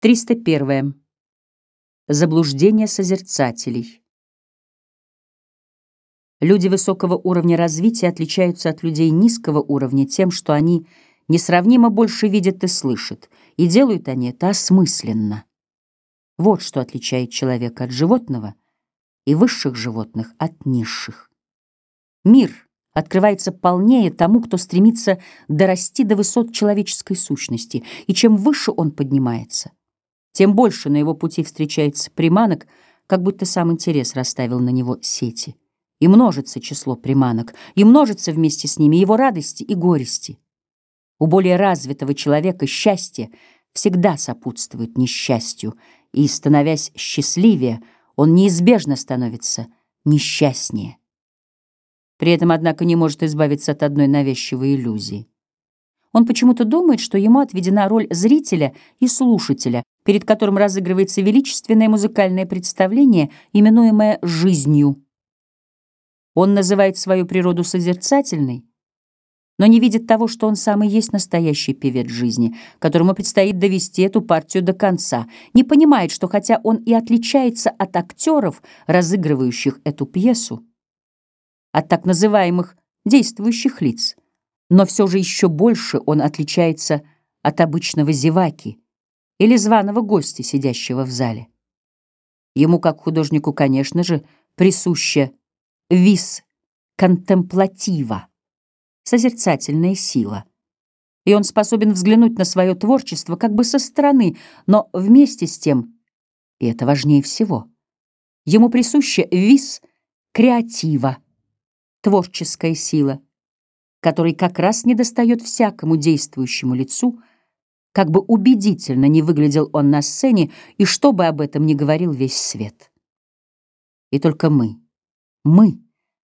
301. Заблуждение созерцателей. Люди высокого уровня развития отличаются от людей низкого уровня тем, что они несравнимо больше видят и слышат, и делают они это осмысленно. Вот что отличает человека от животного и высших животных от низших. Мир — открывается полнее тому, кто стремится дорасти до высот человеческой сущности, и чем выше он поднимается, тем больше на его пути встречается приманок, как будто сам интерес расставил на него сети. И множится число приманок, и множится вместе с ними его радости и горести. У более развитого человека счастье всегда сопутствует несчастью, и, становясь счастливее, он неизбежно становится несчастнее. При этом, однако, не может избавиться от одной навязчивой иллюзии. Он почему-то думает, что ему отведена роль зрителя и слушателя, перед которым разыгрывается величественное музыкальное представление, именуемое «жизнью». Он называет свою природу созерцательной, но не видит того, что он сам и есть настоящий певец жизни, которому предстоит довести эту партию до конца, не понимает, что хотя он и отличается от актеров, разыгрывающих эту пьесу, от так называемых действующих лиц, но все же еще больше он отличается от обычного зеваки или званого гостя, сидящего в зале. Ему, как художнику, конечно же, присуща вис контемплатива, созерцательная сила. И он способен взглянуть на свое творчество как бы со стороны, но вместе с тем, и это важнее всего, ему присуща вис креатива, творческая сила, которой как раз недостает всякому действующему лицу, как бы убедительно не выглядел он на сцене и что бы об этом ни говорил весь свет. И только мы, мы,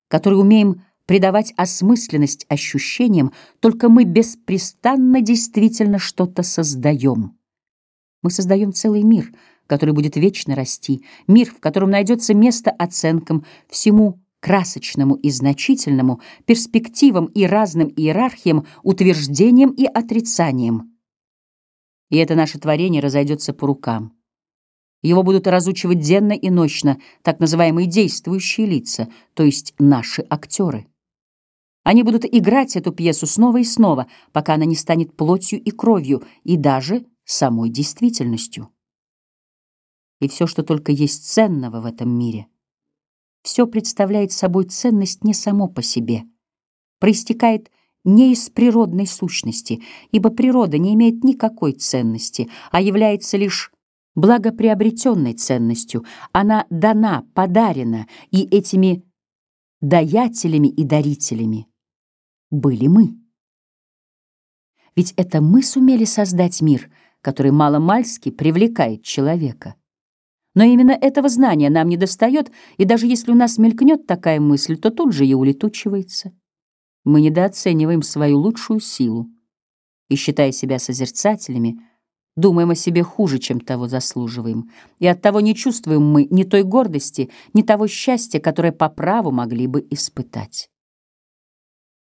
которые умеем придавать осмысленность ощущениям, только мы беспрестанно действительно что-то создаем. Мы создаем целый мир, который будет вечно расти, мир, в котором найдется место оценкам, всему красочному и значительному, перспективам и разным иерархиям, утверждениям и отрицаниям. И это наше творение разойдется по рукам. Его будут разучивать денно и ночно так называемые действующие лица, то есть наши актеры. Они будут играть эту пьесу снова и снова, пока она не станет плотью и кровью, и даже самой действительностью. И все, что только есть ценного в этом мире — все представляет собой ценность не само по себе, проистекает не из природной сущности, ибо природа не имеет никакой ценности, а является лишь благоприобретенной ценностью. Она дана, подарена, и этими даятелями и дарителями были мы. Ведь это мы сумели создать мир, который маломальски привлекает человека. Но именно этого знания нам не достает, и даже если у нас мелькнет такая мысль, то тут же и улетучивается. Мы недооцениваем свою лучшую силу и, считая себя созерцателями, думаем о себе хуже, чем того заслуживаем, и оттого не чувствуем мы ни той гордости, ни того счастья, которое по праву могли бы испытать.